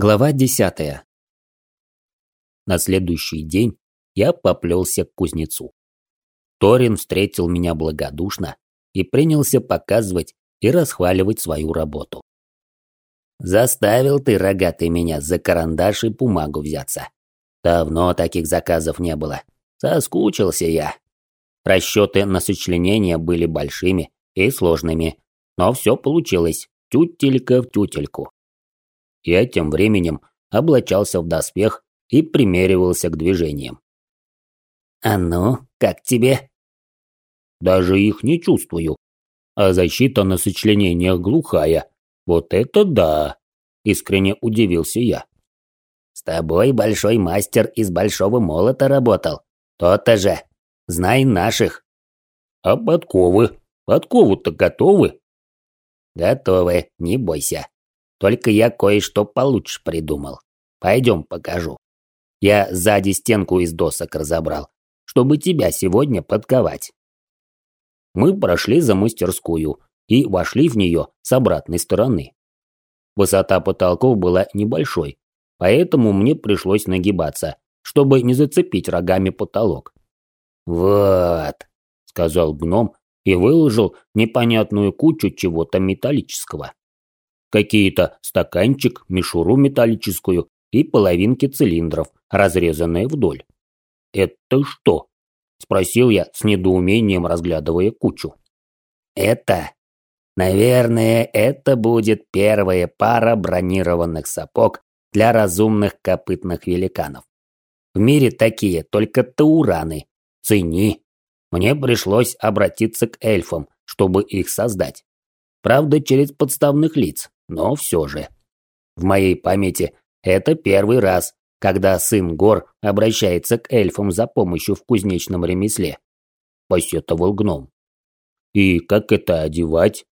Глава десятая. На следующий день я поплелся к кузнецу. Торин встретил меня благодушно и принялся показывать и расхваливать свою работу. «Заставил ты, рогатый, меня за карандаш и бумагу взяться. Давно таких заказов не было. Соскучился я. Расчеты на сочленение были большими и сложными, но все получилось тютелька в тютельку. Я тем временем облачался в доспех и примеривался к движениям. «А ну, как тебе?» «Даже их не чувствую. А защита на сочленениях глухая. Вот это да!» Искренне удивился я. «С тобой большой мастер из большого молота работал. То-то же. Знай наших». «А подковы? Подковы-то готовы?» «Готовы, не бойся. Только я кое-что получше придумал. Пойдем покажу. Я сзади стенку из досок разобрал, чтобы тебя сегодня подковать. Мы прошли за мастерскую и вошли в нее с обратной стороны. Высота потолков была небольшой, поэтому мне пришлось нагибаться, чтобы не зацепить рогами потолок. «Вот», — сказал гном и выложил непонятную кучу чего-то металлического какие-то стаканчик, мишуру металлическую и половинки цилиндров, разрезанные вдоль. «Это что?» – спросил я с недоумением, разглядывая кучу. «Это? Наверное, это будет первая пара бронированных сапог для разумных копытных великанов. В мире такие только таураны. Цени. Мне пришлось обратиться к эльфам, чтобы их создать. Правда, через подставных лиц но все же. В моей памяти это первый раз, когда сын Гор обращается к эльфам за помощью в кузнечном ремесле. Посетовал гном. И как это одевать?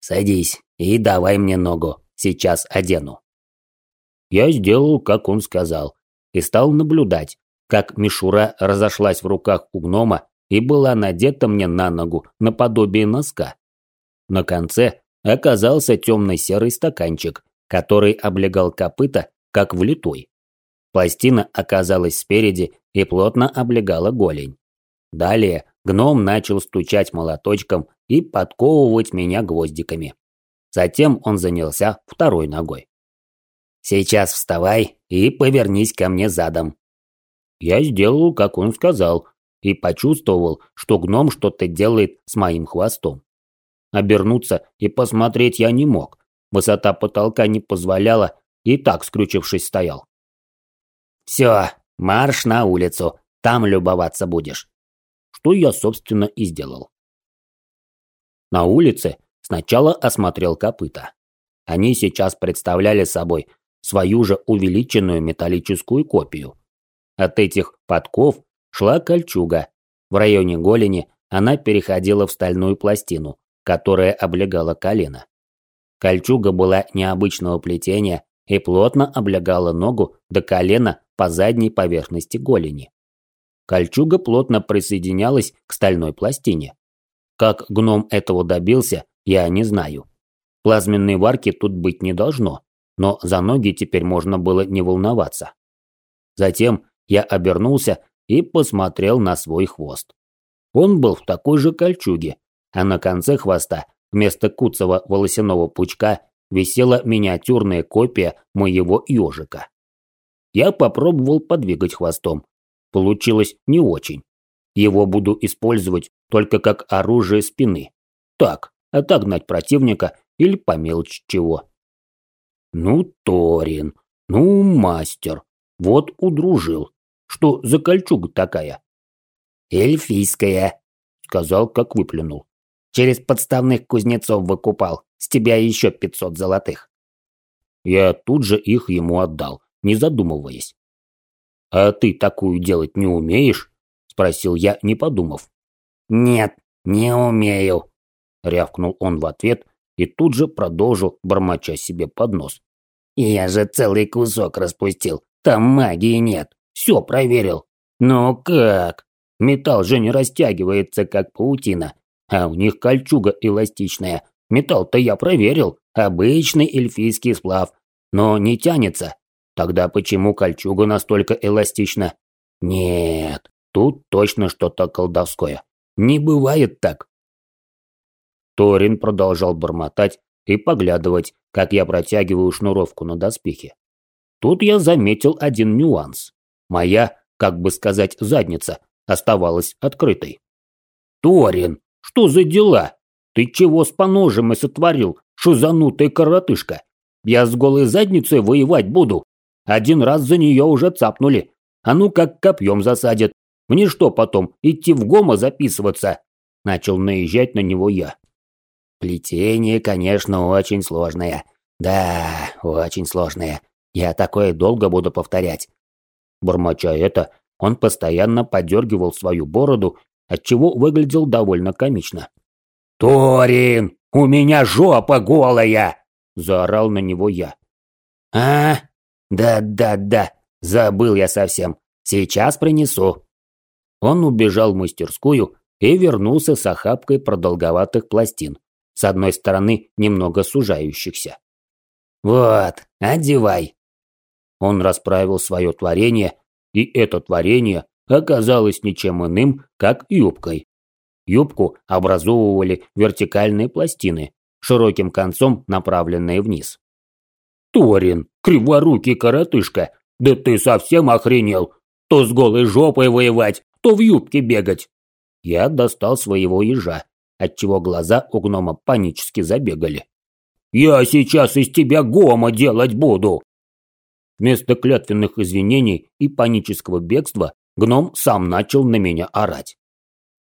Садись и давай мне ногу, сейчас одену. Я сделал, как он сказал, и стал наблюдать, как мишура разошлась в руках у гнома и была надета мне на ногу наподобие носка. На конце оказался темно-серый стаканчик, который облегал копыта, как влитой. Пластина оказалась спереди и плотно облегала голень. Далее гном начал стучать молоточком и подковывать меня гвоздиками. Затем он занялся второй ногой. «Сейчас вставай и повернись ко мне задом». Я сделал, как он сказал, и почувствовал, что гном что-то делает с моим хвостом. Обернуться и посмотреть я не мог. Высота потолка не позволяла, и так скрючившись стоял. «Все, марш на улицу, там любоваться будешь». Что я, собственно, и сделал. На улице сначала осмотрел копыта. Они сейчас представляли собой свою же увеличенную металлическую копию. От этих подков шла кольчуга. В районе голени она переходила в стальную пластину, которая облегала колено. Кольчуга была необычного плетения и плотно облегала ногу до колена по задней поверхности голени. Кольчуга плотно присоединялась к стальной пластине. Как гном этого добился, я не знаю. Плазменной варки тут быть не должно, но за ноги теперь можно было не волноваться. Затем я обернулся и посмотрел на свой хвост. Он был в такой же кольчуге, а на конце хвоста вместо куцого волосяного пучка висела миниатюрная копия моего ежика. Я попробовал подвигать хвостом. Получилось не очень. Его буду использовать только как оружие спины. Так, отогнать противника или по чего. Ну, Торин, ну, мастер, вот удружил. Что за кольчуга такая? Эльфийская, сказал, как выплюнул. Через подставных кузнецов выкупал. С тебя еще пятьсот золотых. Я тут же их ему отдал, не задумываясь. «А ты такую делать не умеешь?» – спросил я, не подумав. «Нет, не умею», – рявкнул он в ответ и тут же продолжил, бормоча себе под нос. «Я же целый кусок распустил, там магии нет, все проверил. Ну как? Металл же не растягивается, как паутина, а у них кольчуга эластичная. Металл-то я проверил. Обычный эльфийский сплав. но не тянется. Тогда почему кольчуга настолько эластична? Нет, тут точно что-то колдовское. Не бывает так. Торин продолжал бормотать и поглядывать, как я протягиваю шнуровку на доспехе. Тут я заметил один нюанс. Моя, как бы сказать, задница оставалась открытой. «Торин, что за дела? Ты чего с поножем и сотворил, шузанутый коротышка? Я с голой задницей воевать буду. Один раз за нее уже цапнули. А ну как копьем засадят. Мне что потом, идти в гома записываться?» Начал наезжать на него я. Плетение, конечно, очень сложное. Да, очень сложное. Я такое долго буду повторять. Бормоча это, он постоянно подергивал свою бороду, отчего выглядел довольно комично. «Торин, у меня жопа голая!» – заорал на него я. «А? Да-да-да, забыл я совсем. Сейчас принесу». Он убежал в мастерскую и вернулся с охапкой продолговатых пластин, с одной стороны немного сужающихся. «Вот, одевай». Он расправил свое творение, и это творение оказалось ничем иным, как юбкой. Юбку образовывали вертикальные пластины, широким концом направленные вниз. «Торин, криворукий коротышка, да ты совсем охренел! То с голой жопой воевать, то в юбке бегать!» Я достал своего ежа отчего глаза у гнома панически забегали. «Я сейчас из тебя гома делать буду!» Вместо клятвенных извинений и панического бегства гном сам начал на меня орать.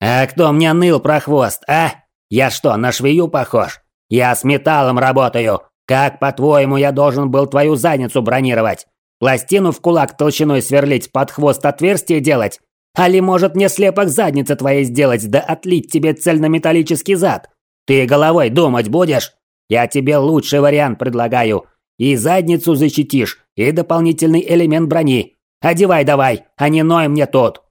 «А кто мне ныл про хвост, а? Я что, на швею похож? Я с металлом работаю. Как, по-твоему, я должен был твою задницу бронировать? Пластину в кулак толщиной сверлить, под хвост отверстие делать? Али может мне слепок задницы твоей сделать, да отлить тебе цельнометаллический зад? Ты головой думать будешь? Я тебе лучший вариант предлагаю. И задницу защитишь, и дополнительный элемент брони. Одевай давай, а не ной мне тут.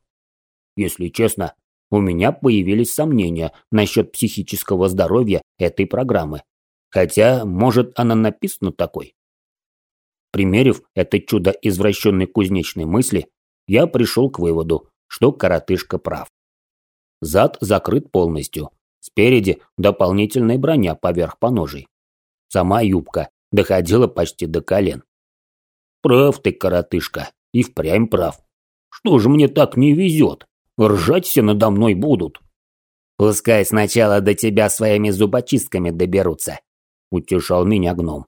Если честно, у меня появились сомнения насчет психического здоровья этой программы. Хотя, может, она написана такой. Примерив это чудо извращенной кузнечной мысли, я пришел к выводу, что коротышка прав. Зад закрыт полностью. Спереди дополнительная броня поверх поножей. Сама юбка доходила почти до колен. Прав ты, коротышка, и впрямь прав. Что же мне так не везет? Ржать все надо мной будут. Пускай сначала до тебя своими зубочистками доберутся, утешал меня гном.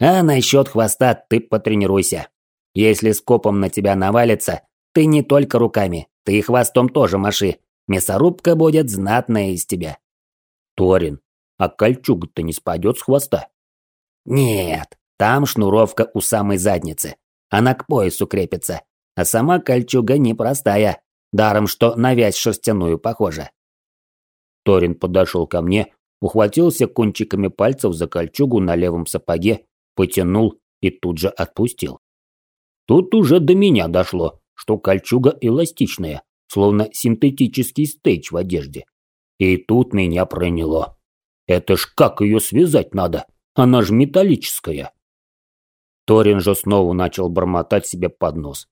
А насчет хвоста ты потренируйся. Если скопом на тебя навалится, ты не только руками, ты хвостом тоже маши. Мясорубка будет знатная из тебя. Торин, а кольчуга-то не спадет с хвоста? Нет, там шнуровка у самой задницы. Она к поясу крепится. А сама кольчуга непростая. Даром, что на вязь шерстяную похожа. Торин подошел ко мне, ухватился кончиками пальцев за кольчугу на левом сапоге, потянул и тут же отпустил. Тут уже до меня дошло что кольчуга эластичная, словно синтетический стейч в одежде. И тут меня проняло. Это ж как ее связать надо? Она ж металлическая. Торин же снова начал бормотать себе под нос.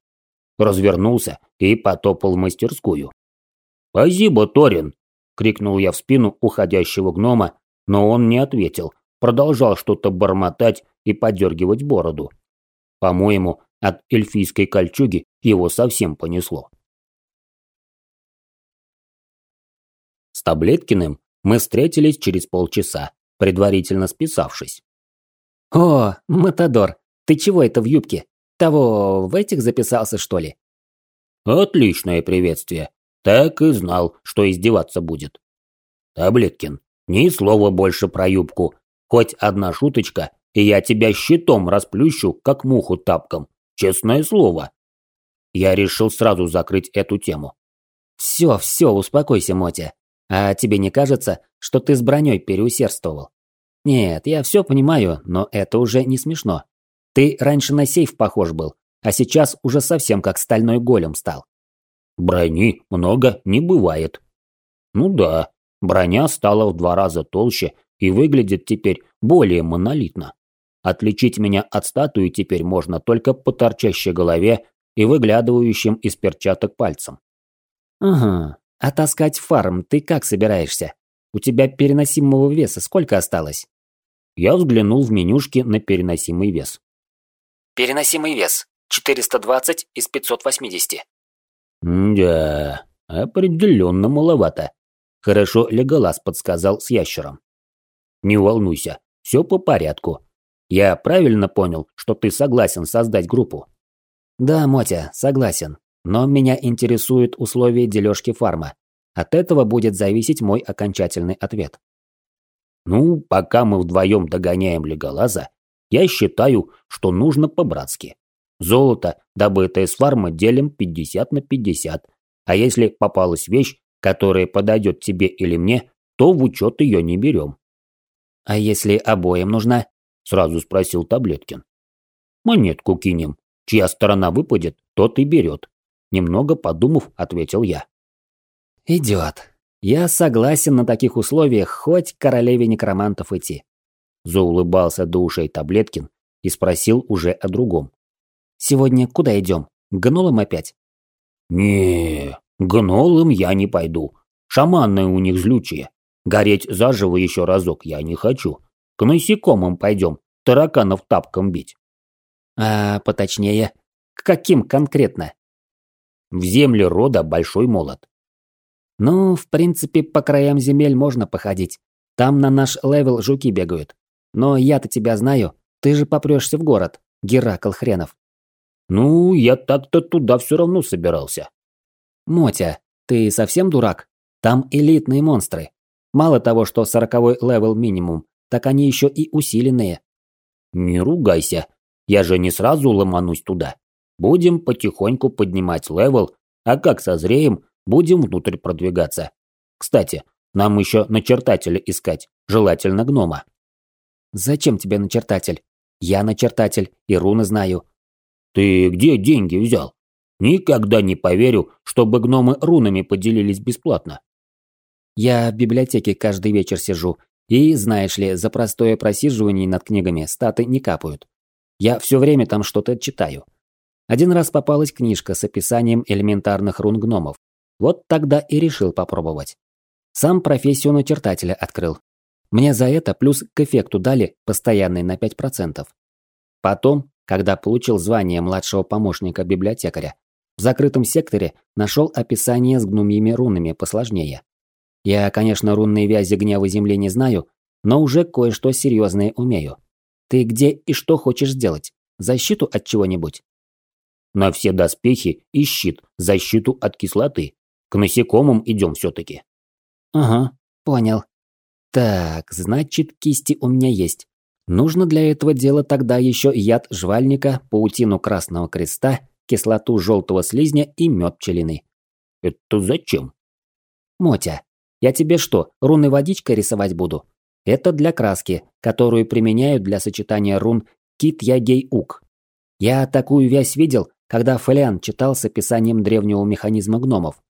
Развернулся и потопал в мастерскую. «Спасибо, Торин!» – крикнул я в спину уходящего гнома, но он не ответил, продолжал что-то бормотать и подергивать бороду. По-моему, от эльфийской кольчуги его совсем понесло. С Таблеткиным мы встретились через полчаса, предварительно списавшись. «О, Матадор, ты чего это в юбке? Того в этих записался, что ли?» «Отличное приветствие. Так и знал, что издеваться будет. Таблеткин, ни слова больше про юбку. Хоть одна шуточка, и я тебя щитом расплющу, как муху тапком. Честное слово. Я решил сразу закрыть эту тему. Все, все, успокойся, Мотя. А тебе не кажется, что ты с броней переусердствовал? Нет, я все понимаю, но это уже не смешно. Ты раньше на сейф похож был, а сейчас уже совсем как стальной голем стал. Брони много не бывает. Ну да, броня стала в два раза толще и выглядит теперь более монолитно. Отличить меня от статуи теперь можно только по торчащей голове и выглядывающим из перчаток пальцем. Ага, а таскать фарм ты как собираешься? У тебя переносимого веса сколько осталось? Я взглянул в менюшки на переносимый вес. Переносимый вес 420 из 580. Да, определенно маловато. Хорошо Леголас подсказал с ящером. Не волнуйся, все по порядку. Я правильно понял, что ты согласен создать группу? Да, Мотя, согласен. Но меня интересуют условия дележки фарма. От этого будет зависеть мой окончательный ответ. Ну, пока мы вдвоем догоняем Леголаза, я считаю, что нужно по-братски. Золото, добытое с фарма, делим 50 на 50. А если попалась вещь, которая подойдет тебе или мне, то в учет ее не берем. А если обоим нужна? Сразу спросил Таблеткин. Монетку кинем. Чья сторона выпадет, тот и берет. Немного подумав, ответил я. Идет. Я согласен на таких условиях хоть королеве некромантов идти. Заулыбался до ушей Таблеткин и спросил уже о другом. Сегодня куда идем? К гнолам опять? не гнолам я не пойду. Шаманы у них злючие. Гореть заживо еще разок я не хочу. К насекомым пойдем, тараканов тапком бить. А поточнее, к каким конкретно? В земле рода большой молот. Ну, в принципе, по краям земель можно походить. Там на наш level жуки бегают. Но я-то тебя знаю, ты же попрешься в город, Геракл хренов. Ну, я так-то туда все равно собирался. Мотя, ты совсем дурак? Там элитные монстры. Мало того, что сороковой level минимум, так они еще и усиленные. Не ругайся. Я же не сразу ломанусь туда. Будем потихоньку поднимать level, а как созреем, будем внутрь продвигаться. Кстати, нам еще начертателя искать, желательно гнома. Зачем тебе начертатель? Я начертатель и руны знаю. Ты где деньги взял? Никогда не поверю, чтобы гномы рунами поделились бесплатно. Я в библиотеке каждый вечер сижу, и, знаешь ли, за простое просиживание над книгами статы не капают. Я все время там что-то читаю. Один раз попалась книжка с описанием элементарных рун гномов. Вот тогда и решил попробовать. Сам профессию начертателя открыл. Мне за это плюс к эффекту дали постоянный на 5%. Потом когда получил звание младшего помощника библиотекаря. В закрытом секторе нашел описание с гнумьими рунами посложнее. Я, конечно, рунные вязи гнева земли не знаю, но уже кое-что серьезное умею. Ты где и что хочешь сделать? Защиту от чего-нибудь? На все доспехи и щит, защиту от кислоты. К насекомым идем все-таки. Ага, понял. Так, значит, кисти у меня есть. Нужно для этого дела тогда еще яд жвальника, паутину красного креста, кислоту желтого слизня и мед пчелиный. Это зачем? Мотя, я тебе что, руны водичкой рисовать буду? Это для краски, которую применяют для сочетания рун Кит-Ягей-Ук. Я такую вязь видел, когда Фолиан читал с описанием древнего механизма гномов.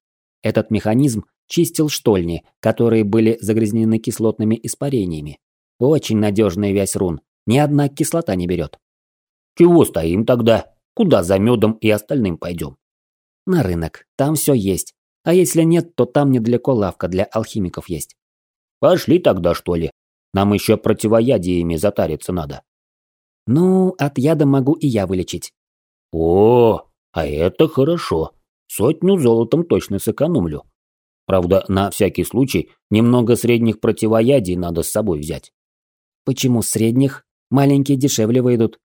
Этот механизм чистил штольни, которые были загрязнены кислотными испарениями. Очень надежная вязь рун. Ни одна кислота не берет. Чего стоим тогда? Куда за медом и остальным пойдем? На рынок. Там все есть. А если нет, то там недалеко лавка для алхимиков есть. Пошли тогда, что ли. Нам еще противоядиями затариться надо. Ну, от яда могу и я вылечить. О, а это хорошо. Сотню золотом точно сэкономлю. Правда, на всякий случай немного средних противоядий надо с собой взять. Почему средних? Маленькие дешевле выйдут.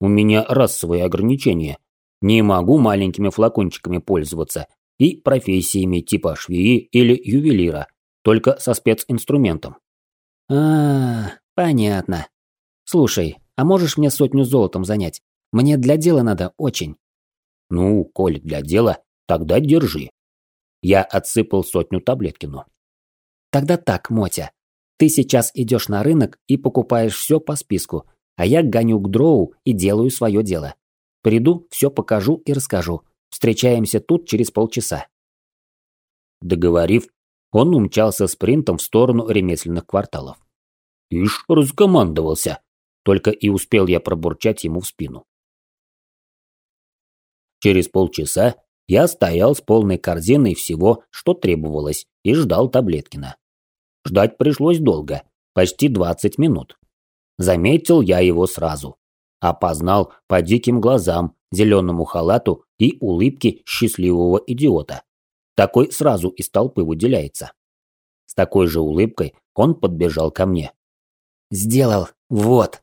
У меня расовые ограничения. Не могу маленькими флакончиками пользоваться и профессиями типа швеи или ювелира, только со специнструментом. А, -а, а, понятно. Слушай, а можешь мне сотню золотом занять? Мне для дела надо очень. Ну, коль для дела, тогда держи. Я отсыпал сотню Таблеткину. Тогда так, Мотя. Ты сейчас идешь на рынок и покупаешь все по списку, а я гоню к дроу и делаю свое дело. Приду, все покажу и расскажу. Встречаемся тут через полчаса. Договорив, он умчался спринтом в сторону ремесленных кварталов. Ишь, раскомандовался. только и успел я пробурчать ему в спину. Через полчаса я стоял с полной корзиной всего, что требовалось, и ждал Таблеткина. Ждать пришлось долго, почти 20 минут. Заметил я его сразу. Опознал по диким глазам, зеленому халату и улыбке счастливого идиота. Такой сразу из толпы выделяется. С такой же улыбкой он подбежал ко мне. «Сделал, вот!»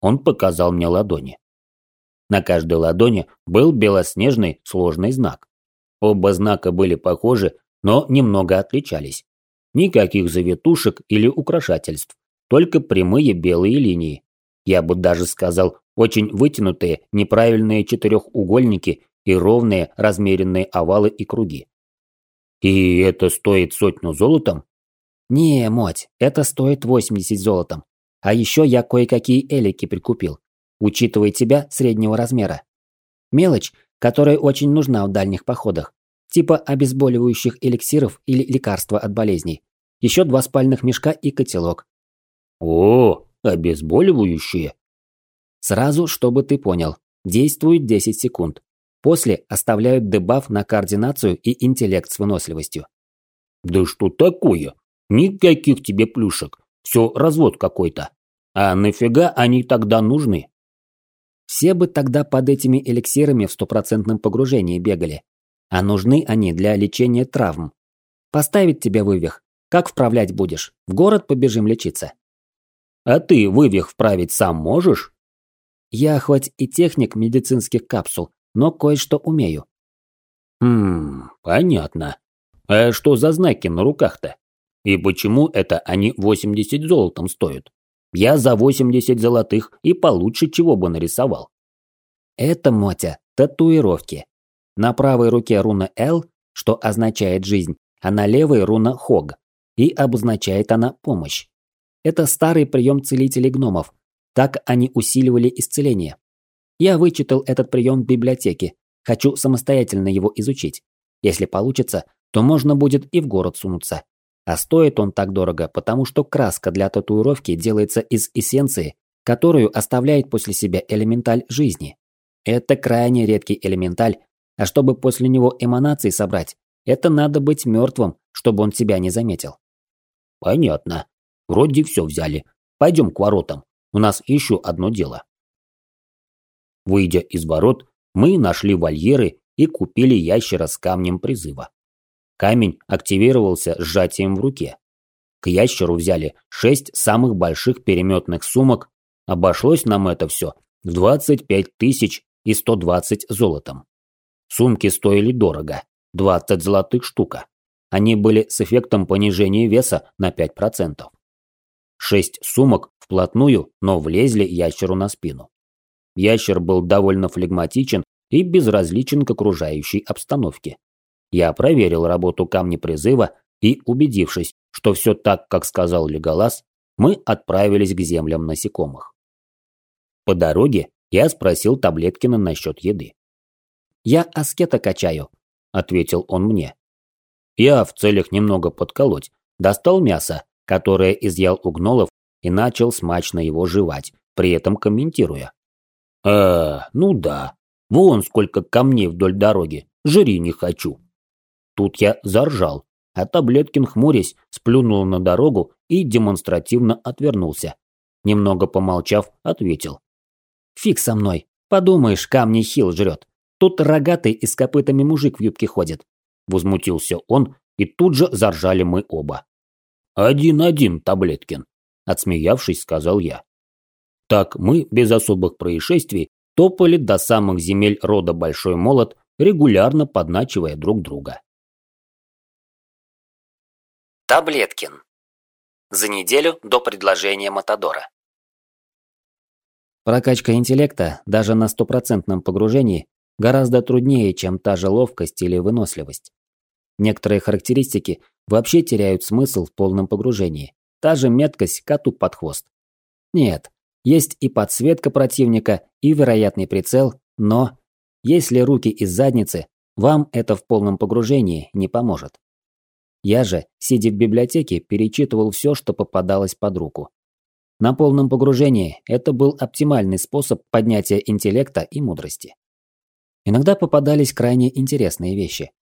Он показал мне ладони. На каждой ладони был белоснежный сложный знак. Оба знака были похожи, но немного отличались. Никаких завитушек или украшательств, только прямые белые линии. Я бы даже сказал, очень вытянутые, неправильные четырехугольники и ровные, размеренные овалы и круги. И это стоит сотню золотом? Не, моть, это стоит 80 золотом. А еще я кое-какие элики прикупил учитывая тебя среднего размера. Мелочь, которая очень нужна в дальних походах, типа обезболивающих эликсиров или лекарства от болезней. Еще два спальных мешка и котелок. О, обезболивающие. Сразу, чтобы ты понял, действует 10 секунд. После оставляют дебаф на координацию и интеллект с выносливостью. Да что такое? Никаких тебе плюшек. Все развод какой-то. А нафига они тогда нужны? Все бы тогда под этими эликсирами в стопроцентном погружении бегали. А нужны они для лечения травм. Поставить тебе вывих. Как вправлять будешь? В город побежим лечиться. А ты вывих вправить сам можешь? Я хоть и техник медицинских капсул, но кое-что умею. Хм, понятно. А что за знаки на руках-то? И почему это они 80 золотом стоят? Я за 80 золотых и получше чего бы нарисовал. Это, Мотя, татуировки. На правой руке руна Л, что означает жизнь, а на левой руна Хог, и обозначает она помощь. Это старый прием целителей гномов. Так они усиливали исцеление. Я вычитал этот прием в библиотеке. Хочу самостоятельно его изучить. Если получится, то можно будет и в город сунуться. А стоит он так дорого, потому что краска для татуировки делается из эссенции, которую оставляет после себя элементаль жизни. Это крайне редкий элементаль, а чтобы после него эманации собрать, это надо быть мертвым, чтобы он тебя не заметил. Понятно. Вроде все взяли. Пойдем к воротам. У нас еще одно дело. Выйдя из ворот, мы нашли вольеры и купили ящера с камнем призыва. Камень активировался сжатием в руке. К ящеру взяли шесть самых больших переметных сумок. Обошлось нам это все в 25 тысяч и 120 золотом. Сумки стоили дорого, 20 золотых штука. Они были с эффектом понижения веса на 5%. Шесть сумок вплотную, но влезли ящеру на спину. Ящер был довольно флегматичен и безразличен к окружающей обстановке. Я проверил работу камня призыва и, убедившись, что все так, как сказал Леголас, мы отправились к землям насекомых. По дороге я спросил Таблеткина насчет еды. «Я аскета качаю», – ответил он мне. Я в целях немного подколоть достал мясо, которое изъял у гнолов и начал смачно его жевать, при этом комментируя. «А, ну да, вон сколько камней вдоль дороги, жри не хочу». Тут я заржал, а Таблеткин, хмурясь, сплюнул на дорогу и демонстративно отвернулся. Немного помолчав, ответил. «Фиг со мной. Подумаешь, камни хил жрет. Тут рогатый и с копытами мужик в юбке ходит». Возмутился он, и тут же заржали мы оба. «Один-один, Таблеткин», – отсмеявшись, сказал я. Так мы, без особых происшествий, топали до самых земель рода Большой Молот, регулярно подначивая друг друга. Таблеткин. За неделю до предложения Матадора. Прокачка интеллекта даже на стопроцентном погружении гораздо труднее, чем та же ловкость или выносливость. Некоторые характеристики вообще теряют смысл в полном погружении. Та же меткость коту под хвост. Нет, есть и подсветка противника, и вероятный прицел, но если руки из задницы, вам это в полном погружении не поможет. Я же, сидя в библиотеке, перечитывал все, что попадалось под руку. На полном погружении это был оптимальный способ поднятия интеллекта и мудрости. Иногда попадались крайне интересные вещи.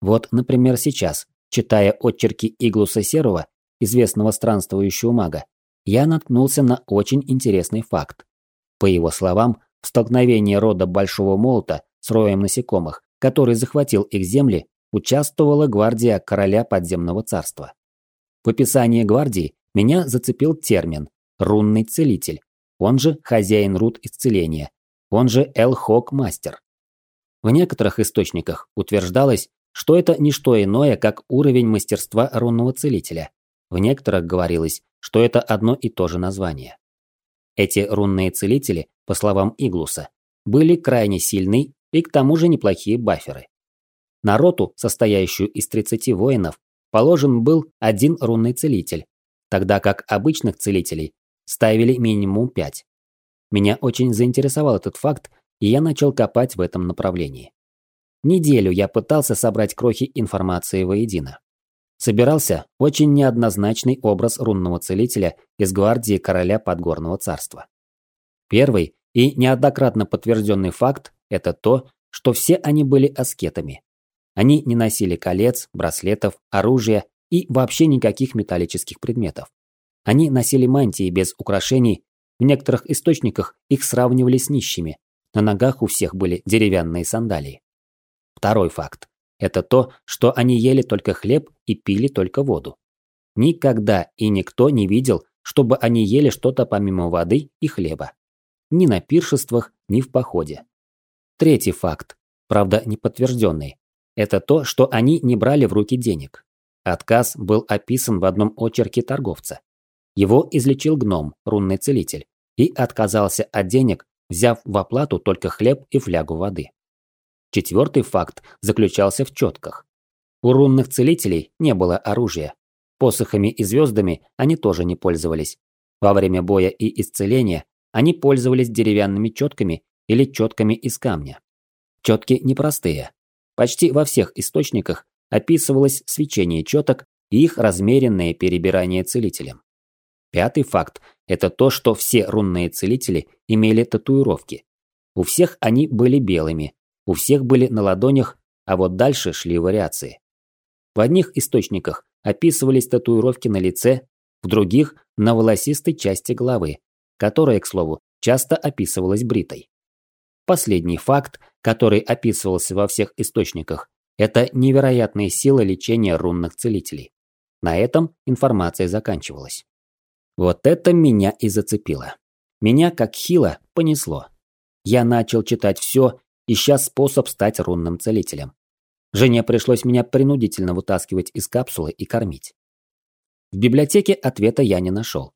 Вот, например, сейчас, читая отчерки Иглуса Серова, известного странствующего мага, я наткнулся на очень интересный факт. По его словам, в столкновении рода Большого Молота с роем насекомых, который захватил их земли, участвовала гвардия короля подземного царства. В описании гвардии меня зацепил термин «рунный целитель», он же хозяин руд исцеления, он же Эл-Хок-мастер. В некоторых источниках утверждалось, что это не что иное, как уровень мастерства рунного целителя. В некоторых говорилось, что это одно и то же название. Эти рунные целители, по словам Иглуса, были крайне сильны и к тому же неплохие баферы. На роту, состоящую из 30 воинов, положен был один рунный целитель, тогда как обычных целителей ставили минимум 5. Меня очень заинтересовал этот факт, и я начал копать в этом направлении. Неделю я пытался собрать крохи информации воедино. Собирался очень неоднозначный образ рунного целителя из гвардии короля Подгорного царства. Первый и неоднократно подтвержденный факт – это то, что все они были аскетами. Они не носили колец, браслетов, оружия и вообще никаких металлических предметов. Они носили мантии без украшений, в некоторых источниках их сравнивали с нищими, на ногах у всех были деревянные сандалии. Второй факт – это то, что они ели только хлеб и пили только воду. Никогда и никто не видел, чтобы они ели что-то помимо воды и хлеба. Ни на пиршествах, ни в походе. Третий факт, правда не подтвержденный, это то, что они не брали в руки денег. Отказ был описан в одном очерке торговца. Его излечил гном, рунный целитель, и отказался от денег, взяв в оплату только хлеб и флягу воды. Четвертый факт заключался в четках. У рунных целителей не было оружия. Посохами и звездами они тоже не пользовались. Во время боя и исцеления они пользовались деревянными четками или четками из камня. Четки непростые. Почти во всех источниках описывалось свечение четок и их размеренное перебирание целителем. Пятый факт – это то, что все рунные целители имели татуировки. У всех они были белыми, у всех были на ладонях, а вот дальше шли вариации. В одних источниках описывались татуировки на лице, в других – на волосистой части головы, которая, к слову, часто описывалась бритой. Последний факт, который описывался во всех источниках, это невероятная сила лечения рунных целителей. На этом информация заканчивалась. Вот это меня и зацепило. Меня, как хило, понесло. Я начал читать все ища способ стать рунным целителем. Жене пришлось меня принудительно вытаскивать из капсулы и кормить. В библиотеке ответа я не нашел.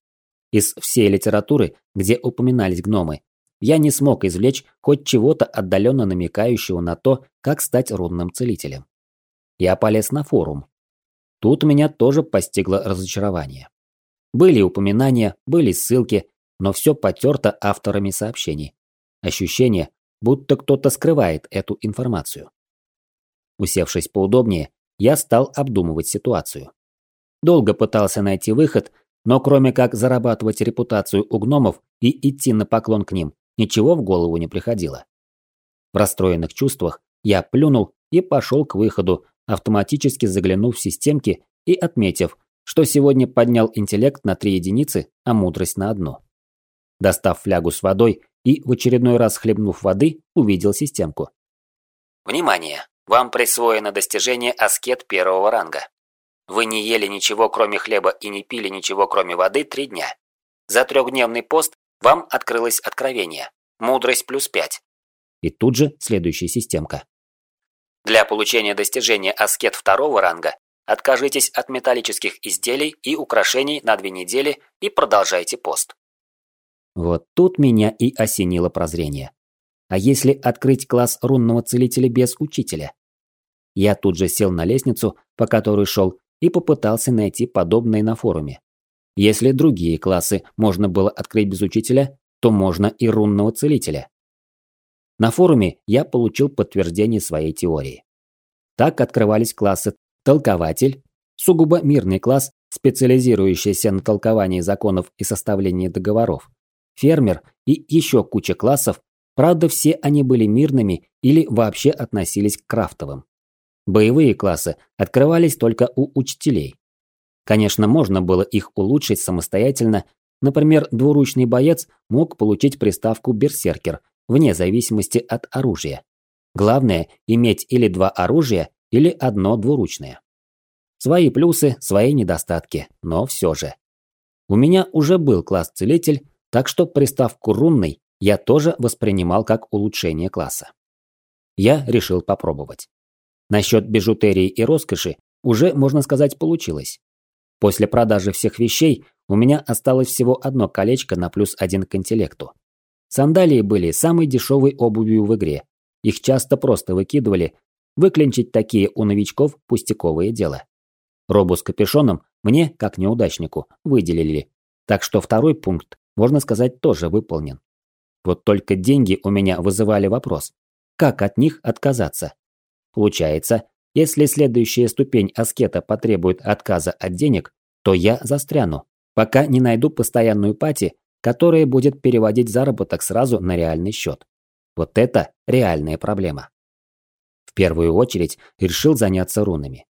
Из всей литературы, где упоминались гномы, я не смог извлечь хоть чего-то отдаленно намекающего на то, как стать рунным целителем. Я полез на форум. Тут меня тоже постигло разочарование. Были упоминания, были ссылки, но все потерто авторами сообщений. Ощущение, будто кто-то скрывает эту информацию. Усевшись поудобнее, я стал обдумывать ситуацию. Долго пытался найти выход, но кроме как зарабатывать репутацию у гномов и идти на поклон к ним, ничего в голову не приходило. В расстроенных чувствах я плюнул и пошел к выходу, автоматически заглянув в системки и отметив, что сегодня поднял интеллект на три единицы, а мудрость на одну. Достав флягу с водой и, в очередной раз хлебнув воды, увидел системку. Внимание! Вам присвоено достижение аскет первого ранга. Вы не ели ничего, кроме хлеба, и не пили ничего, кроме воды, три дня. За трехдневный пост вам открылось откровение. Мудрость плюс пять. И тут же следующая системка. Для получения достижения аскет второго ранга откажитесь от металлических изделий и украшений на две недели и продолжайте пост. Вот тут меня и осенило прозрение. А если открыть класс рунного целителя без учителя? Я тут же сел на лестницу, по которой шел, и попытался найти подобное на форуме. Если другие классы можно было открыть без учителя, то можно и рунного целителя. На форуме я получил подтверждение своей теории. Так открывались классы толкователь, сугубо мирный класс, специализирующаяся на толковании законов и составлении договоров, фермер и еще куча классов, правда все они были мирными или вообще относились к крафтовым. Боевые классы открывались только у учителей. Конечно, можно было их улучшить самостоятельно, например, двуручный боец мог получить приставку «берсеркер» вне зависимости от оружия. Главное – иметь или два оружия, или одно двуручное. Свои плюсы, свои недостатки, но все же. У меня уже был класс целитель, так что приставку рунный я тоже воспринимал как улучшение класса. Я решил попробовать. Насчет бижутерии и роскоши уже, можно сказать, получилось. После продажи всех вещей у меня осталось всего одно колечко на плюс один к интеллекту. Сандалии были самой дешевой обувью в игре. Их часто просто выкидывали. Выклинчить такие у новичков – пустяковое дело. Робу с капюшоном мне, как неудачнику, выделили. Так что второй пункт, можно сказать, тоже выполнен. Вот только деньги у меня вызывали вопрос. Как от них отказаться? Получается, если следующая ступень аскета потребует отказа от денег, то я застряну, пока не найду постоянную пати, которая будет переводить заработок сразу на реальный счет. Вот это реальная проблема. В первую очередь решил заняться рунами.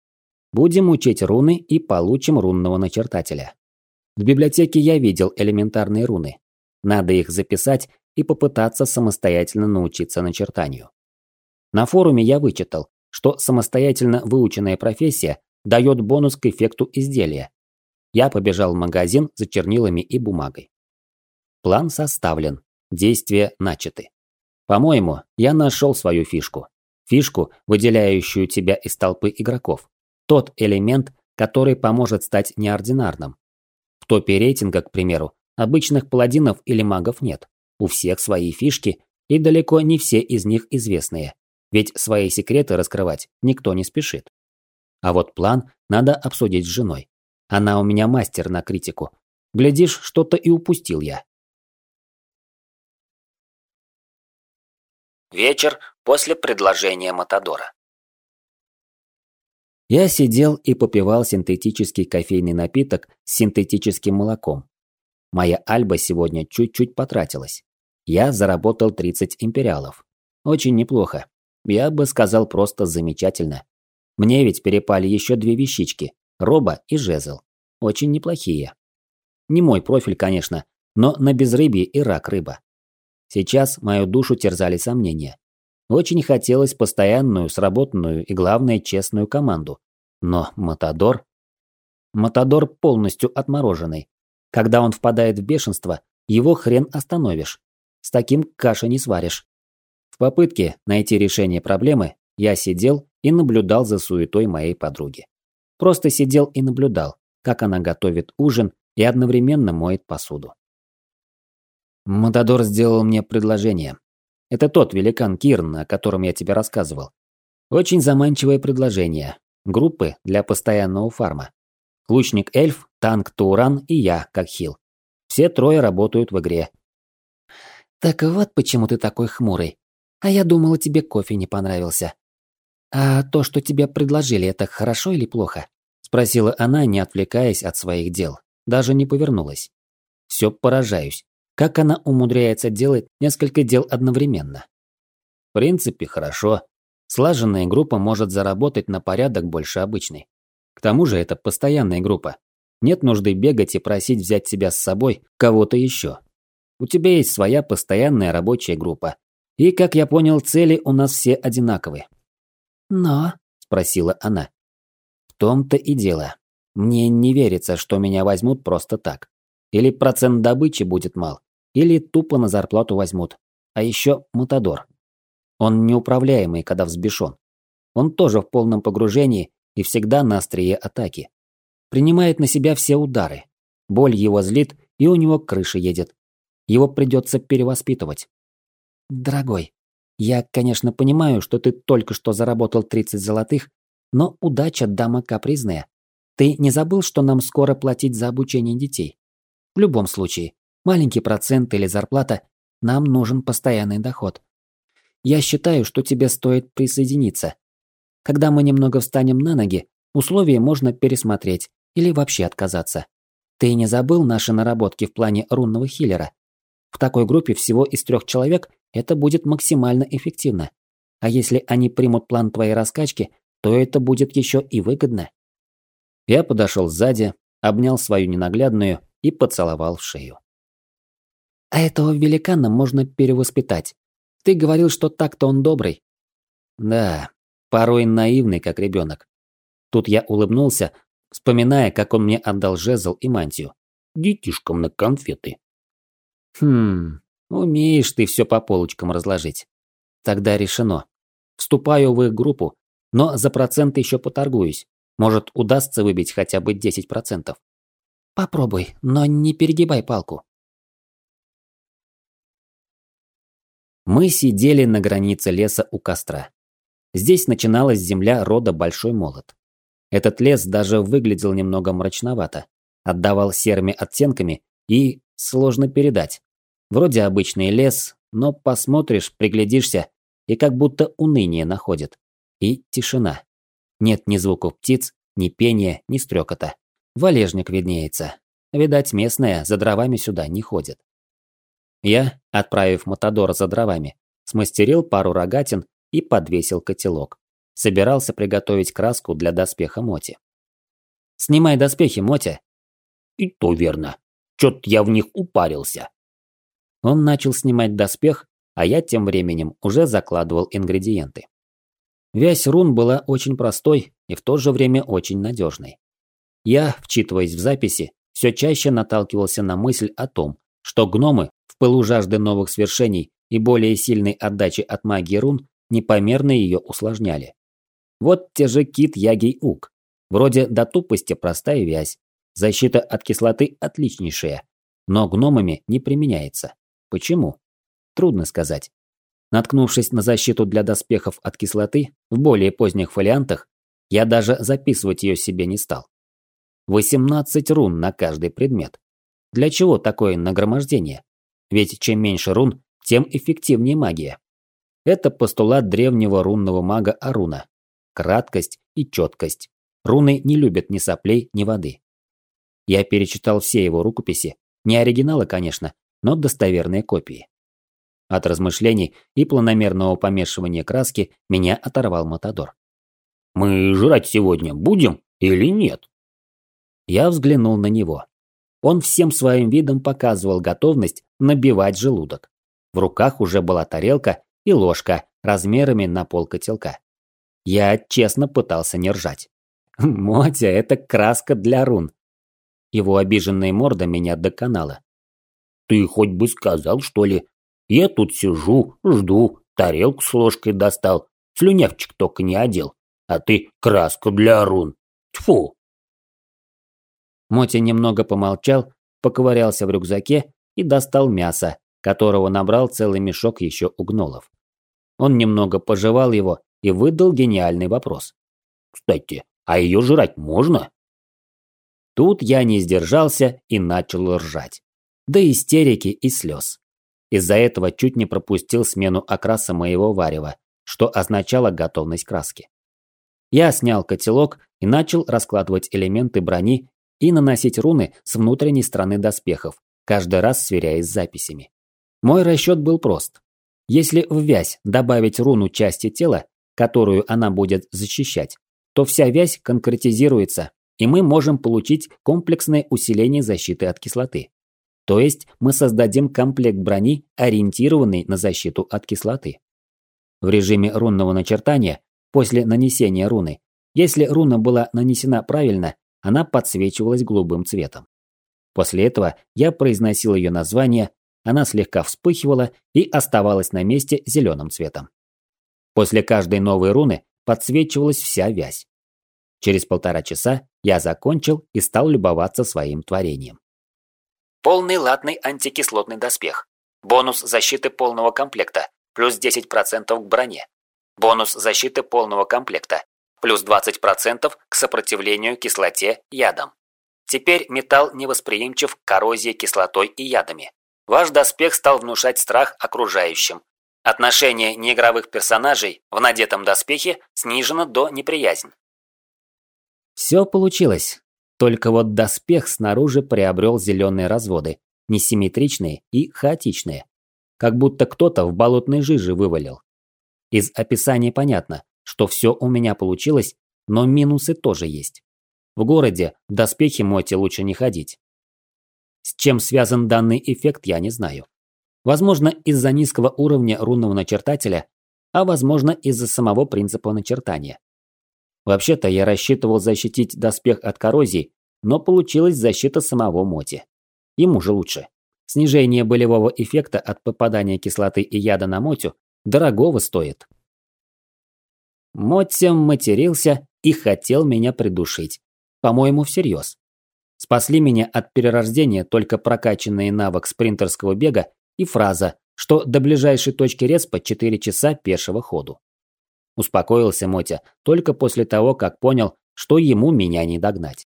Будем учить руны и получим рунного начертателя. В библиотеке я видел элементарные руны. Надо их записать и попытаться самостоятельно научиться начертанию. На форуме я вычитал, что самостоятельно выученная профессия дает бонус к эффекту изделия. Я побежал в магазин за чернилами и бумагой. План составлен, действия начаты. По-моему, я нашел свою фишку. Фишку, выделяющую тебя из толпы игроков. Тот элемент, который поможет стать неординарным. В топе рейтинга, к примеру, обычных паладинов или магов нет. У всех свои фишки, и далеко не все из них известные. Ведь свои секреты раскрывать никто не спешит. А вот план надо обсудить с женой. Она у меня мастер на критику. Глядишь, что-то и упустил я. Вечер после предложения Матадора. Я сидел и попивал синтетический кофейный напиток с синтетическим молоком. Моя альба сегодня чуть-чуть потратилась. Я заработал 30 империалов. Очень неплохо. Я бы сказал просто замечательно. Мне ведь перепали еще две вещички – роба и жезл. Очень неплохие. Не мой профиль, конечно, но на безрыбье и рак рыба. Сейчас мою душу терзали сомнения. Очень хотелось постоянную, сработанную и, главное, честную команду. Но Матадор... Матадор полностью отмороженный. Когда он впадает в бешенство, его хрен остановишь. С таким каши не сваришь. В попытке найти решение проблемы я сидел и наблюдал за суетой моей подруги. Просто сидел и наблюдал, как она готовит ужин и одновременно моет посуду. Матадор сделал мне предложение. Это тот великан Кирн, о котором я тебе рассказывал. Очень заманчивое предложение. Группы для постоянного фарма. Лучник-эльф, танк Туран и я, как хил. Все трое работают в игре. Так вот почему ты такой хмурый. А я думала, тебе кофе не понравился. А то, что тебе предложили, это хорошо или плохо? Спросила она, не отвлекаясь от своих дел. Даже не повернулась. Все поражаюсь. Как она умудряется делать несколько дел одновременно? В принципе, хорошо. Слаженная группа может заработать на порядок больше обычной. К тому же это постоянная группа. Нет нужды бегать и просить взять себя с собой кого-то еще. У тебя есть своя постоянная рабочая группа. И, как я понял, цели у нас все одинаковые. «Но?» – спросила она. «В том-то и дело. Мне не верится, что меня возьмут просто так. Или процент добычи будет мал, или тупо на зарплату возьмут. А еще Матадор. Он неуправляемый, когда взбешен. Он тоже в полном погружении и всегда на острие атаки. Принимает на себя все удары. Боль его злит, и у него крыша едет. Его придется перевоспитывать. Дорогой, я, конечно, понимаю, что ты только что заработал 30 золотых, но удача дама капризная. Ты не забыл, что нам скоро платить за обучение детей? В любом случае, маленький процент или зарплата, нам нужен постоянный доход. Я считаю, что тебе стоит присоединиться. Когда мы немного встанем на ноги, условия можно пересмотреть, Или вообще отказаться. Ты не забыл наши наработки в плане рунного хиллера? В такой группе всего из трех человек это будет максимально эффективно. А если они примут план твоей раскачки, то это будет еще и выгодно. Я подошел сзади, обнял свою ненаглядную и поцеловал в шею. А этого великана можно перевоспитать. Ты говорил, что так-то он добрый. Да, порой наивный, как ребенок. Тут я улыбнулся, вспоминая, как он мне отдал жезл и мантию. Детишкам на конфеты. Хм, умеешь ты все по полочкам разложить. Тогда решено. Вступаю в их группу, но за проценты еще поторгуюсь. Может, удастся выбить хотя бы 10%. Попробуй, но не перегибай палку. Мы сидели на границе леса у костра. Здесь начиналась земля рода Большой Молот. Этот лес даже выглядел немного мрачновато, отдавал серыми оттенками и сложно передать. Вроде обычный лес, но посмотришь, приглядишься, и как будто уныние находит. И тишина. Нет ни звуков птиц, ни пения, ни стрекота. Валежник виднеется. Видать, местная за дровами сюда не ходит. Я, отправив Матадора за дровами, смастерил пару рогатин и подвесил котелок собирался приготовить краску для доспеха Моти. «Снимай доспехи, Мотя!» «И то верно. Чё-то я в них упарился». Он начал снимать доспех, а я тем временем уже закладывал ингредиенты. Вязь рун была очень простой и в то же время очень надежной. Я, вчитываясь в записи, все чаще наталкивался на мысль о том, что гномы в пылу жажды новых свершений и более сильной отдачи от магии рун непомерно ее усложняли. Вот те же кит ягий ук. Вроде до тупости простая вязь. Защита от кислоты отличнейшая. Но гномами не применяется. Почему? Трудно сказать. Наткнувшись на защиту для доспехов от кислоты в более поздних фолиантах, я даже записывать ее себе не стал. 18 рун на каждый предмет. Для чего такое нагромождение? Ведь чем меньше рун, тем эффективнее магия. Это постулат древнего рунного мага Аруна, краткость и четкость. Руны не любят ни соплей, ни воды. Я перечитал все его рукописи, не оригиналы, конечно, но достоверные копии. От размышлений и планомерного помешивания краски меня оторвал Матадор. «Мы жрать сегодня будем или нет?» Я взглянул на него. Он всем своим видом показывал готовность набивать желудок. В руках уже была тарелка и ложка размерами на пол котелка. Я честно пытался не ржать. Мотя, это краска для рун. Его обиженная морда меня доконала. Ты хоть бы сказал, что ли? Я тут сижу, жду, тарелку с ложкой достал, слюнявчик только не одел. А ты краска для рун. Тьфу! Мотя немного помолчал, поковырялся в рюкзаке и достал мясо, которого набрал целый мешок еще у гнолов. Он немного пожевал его и выдал гениальный вопрос. «Кстати, а ее жрать можно?» Тут я не сдержался и начал ржать. До истерики и слез. Из-за этого чуть не пропустил смену окраса моего варева, что означало готовность краски. Я снял котелок и начал раскладывать элементы брони и наносить руны с внутренней стороны доспехов, каждый раз сверяясь с записями. Мой расчет был прост. Если в вязь добавить руну части тела, которую она будет защищать, то вся вязь конкретизируется, и мы можем получить комплексное усиление защиты от кислоты. То есть мы создадим комплект брони, ориентированный на защиту от кислоты. В режиме рунного начертания, после нанесения руны, если руна была нанесена правильно, она подсвечивалась голубым цветом. После этого я произносил ее название, она слегка вспыхивала и оставалась на месте зеленым цветом. После каждой новой руны подсвечивалась вся вязь. Через полтора часа я закончил и стал любоваться своим творением. Полный латный антикислотный доспех. Бонус защиты полного комплекта. Плюс 10% к броне. Бонус защиты полного комплекта. Плюс 20% к сопротивлению кислоте ядам. Теперь металл невосприимчив к коррозии кислотой и ядами. Ваш доспех стал внушать страх окружающим, Отношение неигровых персонажей в надетом доспехе снижено до неприязнь. Все получилось. Только вот доспех снаружи приобрел зеленые разводы, несимметричные и хаотичные. Как будто кто-то в болотной жиже вывалил. Из описания понятно, что все у меня получилось, но минусы тоже есть. В городе в доспехе Моти лучше не ходить. С чем связан данный эффект, я не знаю. Возможно, из-за низкого уровня рунного начертателя, а возможно, из-за самого принципа начертания. Вообще-то я рассчитывал защитить доспех от коррозии, но получилась защита самого Моти. Ему же лучше. Снижение болевого эффекта от попадания кислоты и яда на Мотю дорогого стоит. Мотя матерился и хотел меня придушить. По-моему, всерьез. Спасли меня от перерождения только прокачанный навык спринтерского бега и фраза, что до ближайшей точки респа 4 часа пешего ходу. Успокоился Мотя только после того, как понял, что ему меня не догнать.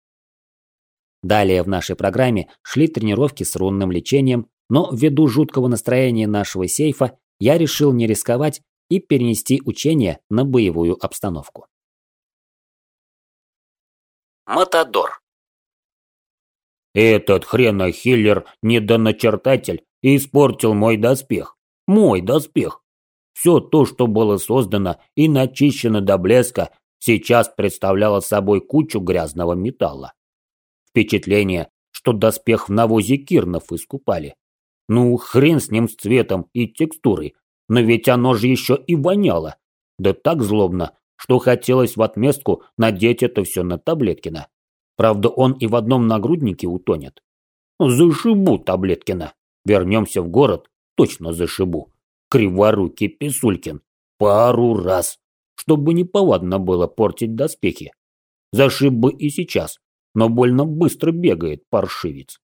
Далее в нашей программе шли тренировки с рунным лечением, но ввиду жуткого настроения нашего сейфа я решил не рисковать и перенести учение на боевую обстановку. Матадор. Этот хренохиллер недоначертатель испортил мой доспех. Мой доспех. Все то, что было создано и начищено до блеска, сейчас представляло собой кучу грязного металла. Впечатление, что доспех в навозе кирнов искупали. Ну, хрен с ним с цветом и текстурой, но ведь оно же еще и воняло. Да так злобно, что хотелось в отместку надеть это все на Таблеткина. Правда, он и в одном нагруднике утонет. Зашибу Таблеткина. Вернемся в город, точно зашибу. Криворукий Писулькин. Пару раз. Чтобы не повадно было портить доспехи. Зашиб бы и сейчас, но больно быстро бегает паршивец.